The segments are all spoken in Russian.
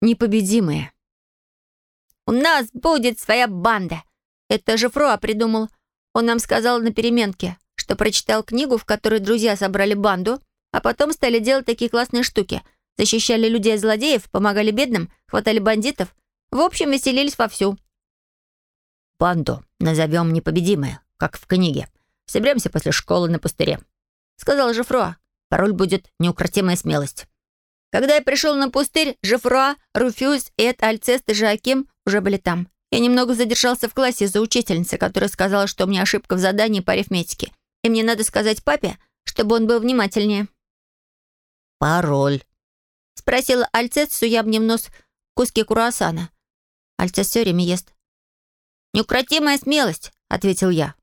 непобедимые. «У нас будет своя банда!» Это же Фруа придумал. Он нам сказал на переменке, что прочитал книгу, в которой друзья собрали банду, а потом стали делать такие классные штуки. Защищали людей от злодеев, помогали бедным, хватали бандитов. В общем, веселились вовсю. «Банду назовем непобедимые, как в книге. Соберемся после школы на пустыре», — сказал Жифруа. «Пароль будет «Неукротимая смелость». Когда я пришел на пустырь, Жифруа, Руфюз, Эд, Альцест и Жаким уже были там. Я немного задержался в классе из-за учительницы, которая сказала, что у меня ошибка в задании по арифметике, и мне надо сказать папе, чтобы он был внимательнее. «Пароль», — спросила Альцест, суя мне в нос куски круассана. Альцест все время ест. «Неукротимая смелость», — ответил я.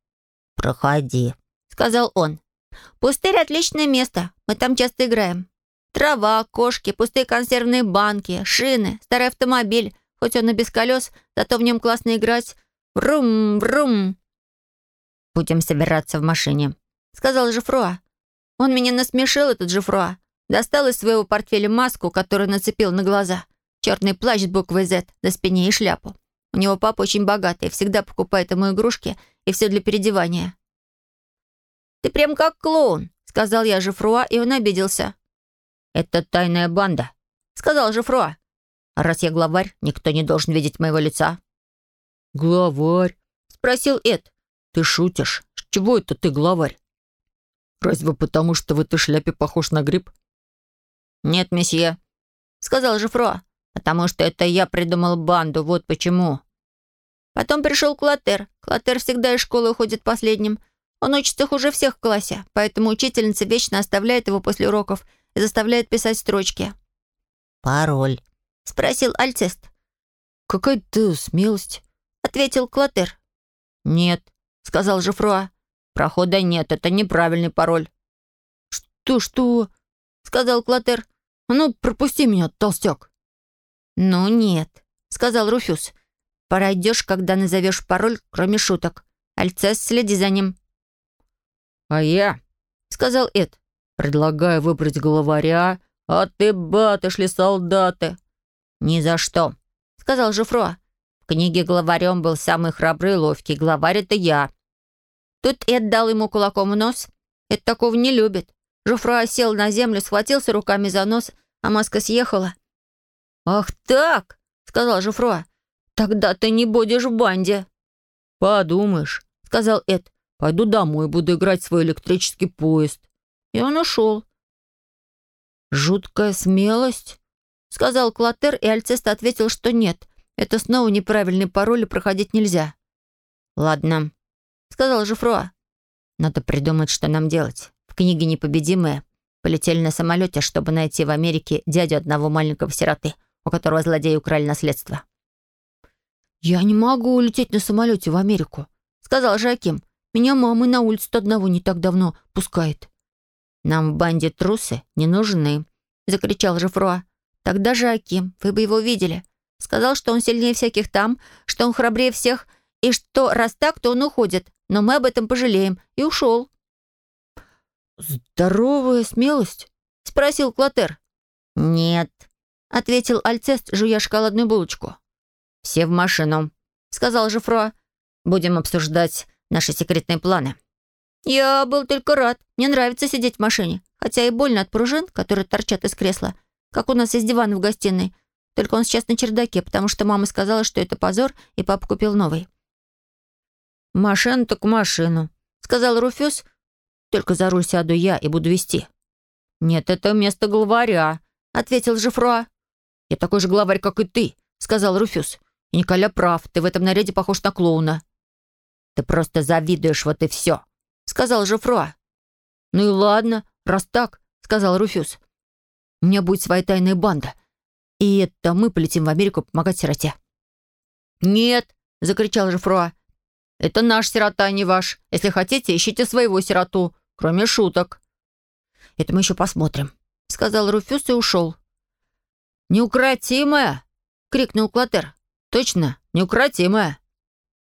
«Проходи», — сказал он. «Пустырь — отличное место. Мы там часто играем. Трава, кошки, пустые консервные банки, шины, старый автомобиль. Хоть он и без колес, зато в нем классно играть. Врум, врум. «Будем собираться в машине», — сказал Жифруа. Он меня насмешил, этот Жифруа. Достал из своего портфеля маску, которую нацепил на глаза. Черный плащ с буквой «З» на спине и шляпу. У него папа очень богатый, всегда покупает ему игрушки и все для переодевания. «Ты прям как клоун», — сказал я Жифруа, и он обиделся. «Это тайная банда», — сказал Жифруа. «А раз я главарь, никто не должен видеть моего лица». «Главарь?» — спросил Эд. «Ты шутишь? С чего это ты главарь? Разве потому, что в этой шляпе похож на гриб?» «Нет, месье», — сказал Жифруа. «Потому что это я придумал банду, вот почему». Потом пришел Клотер. Клотер всегда из школы уходит последним. Он учится хуже всех в классе, поэтому учительница вечно оставляет его после уроков и заставляет писать строчки. «Пароль?» — спросил Альцест. «Какая-то смелость», — ответил Клотер. «Нет», — сказал Жифруа. «Прохода нет, это неправильный пароль». «Что-что?» — сказал Клотер. «А ну, пропусти меня, толстяк». «Ну нет», — сказал Руфюз. «Пройдешь, когда назовешь пароль, кроме шуток. Альцест, следи за ним». «А я», — сказал Эд, «предлагаю выбрать главаря, а ты батышли солдаты». «Ни за что», — сказал Жифруа. «В книге главарем был самый храбрый и ловкий. Главарь — это я». Тут Эд дал ему кулаком в нос. Эд такого не любит. Жуфруа сел на землю, схватился руками за нос, а маска съехала. «Ах так!» — сказал Жуфруа. «Тогда ты не будешь в банде». «Подумаешь», — сказал Эд. «Пойду домой, буду играть в свой электрический поезд». И он ушел. «Жуткая смелость», — сказал Клотер, и Альцест ответил, что нет. Это снова неправильный пароль, и проходить нельзя. «Ладно», — сказал Жуфруа. «Надо придумать, что нам делать. В книге «Непобедимые» полетели на самолете, чтобы найти в Америке дядю одного маленького сироты, у которого злодеи украли наследство». «Я не могу улететь на самолете в Америку», — сказал Жаким. «Меня мама на улицу одного не так давно пускает». «Нам в банде трусы не нужны», — закричал Жифруа. «Тогда Жаким, вы бы его видели. Сказал, что он сильнее всяких там, что он храбрее всех, и что раз так, то он уходит. Но мы об этом пожалеем. И ушел». «Здоровая смелость?» — спросил Клотер. «Нет», — ответил Альцест, жуя шоколадную булочку. «Все в машину», — сказал Жифро. «Будем обсуждать наши секретные планы». «Я был только рад. Мне нравится сидеть в машине. Хотя и больно от пружин, которые торчат из кресла. Как у нас есть диван в гостиной. Только он сейчас на чердаке, потому что мама сказала, что это позор, и папа купил новый». «Машину так машину», — сказал Руфюз. «Только за руль сяду я и буду вести». «Нет, это место главаря», — ответил Жифруа. «Я такой же главарь, как и ты», — сказал Руфюз. И Николя прав, ты в этом наряде похож на клоуна». «Ты просто завидуешь, вот и все», — сказал Жифруа. «Ну и ладно, раз так», — сказал Руфюз. «У меня будет своя тайная банда. И это мы полетим в Америку помогать сироте». «Нет», — закричал Жифруа. «Это наш сирота, а не ваш. Если хотите, ищите своего сироту, кроме шуток». «Это мы еще посмотрим», — сказал Руфюз и ушел. «Неукротимая!» — крикнул Клотер. «Точно, неукротимая!»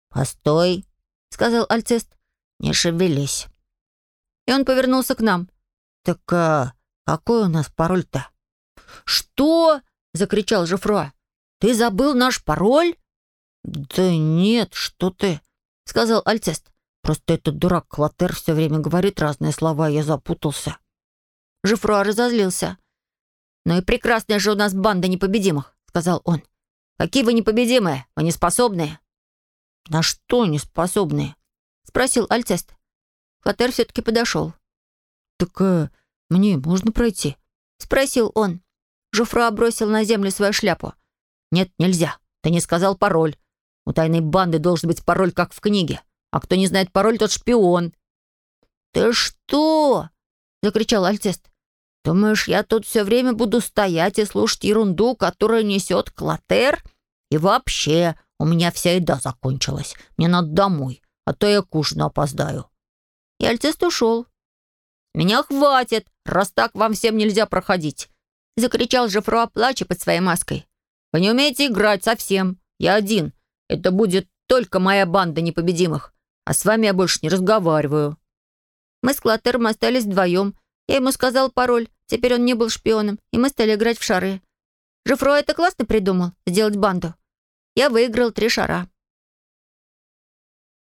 «Постой!» — сказал Альцест. «Не шевелись!» И он повернулся к нам. «Так а, какой у нас пароль-то?» «Что?» — закричал Жифруа. «Ты забыл наш пароль?» «Да нет, что ты», — сказал Альцест. «Просто этот дурак Клотер все время говорит разные слова, я запутался». Жифруа разозлился. «Ну и прекрасная же у нас банда непобедимых», — сказал он. «Какие вы непобедимые? Вы неспособные?» «На что неспособные?» — спросил Альцест. Клотер все-таки подошел. «Так э, мне можно пройти?» — спросил он. Жуфруа бросил на землю свою шляпу. «Нет, нельзя. Ты не сказал пароль. У тайной банды должен быть пароль, как в книге. А кто не знает пароль, тот шпион». «Ты что?» — закричал Альцест. «Думаешь, я тут все время буду стоять и слушать ерунду, которую несет Клотер? И вообще, у меня вся еда закончилась. Мне надо домой, а то я к ужину опоздаю». И Альцест ушел. «Меня хватит, раз так вам всем нельзя проходить!» — закричал Жефруа, плача под своей маской. «Вы не умеете играть совсем. Я один. Это будет только моя банда непобедимых. А с вами я больше не разговариваю». Мы с Клотером остались вдвоем. Я ему сказал пароль. Теперь он не был шпионом, и мы стали играть в шары. Жифро это классно придумал, сделать банду. Я выиграл три шара.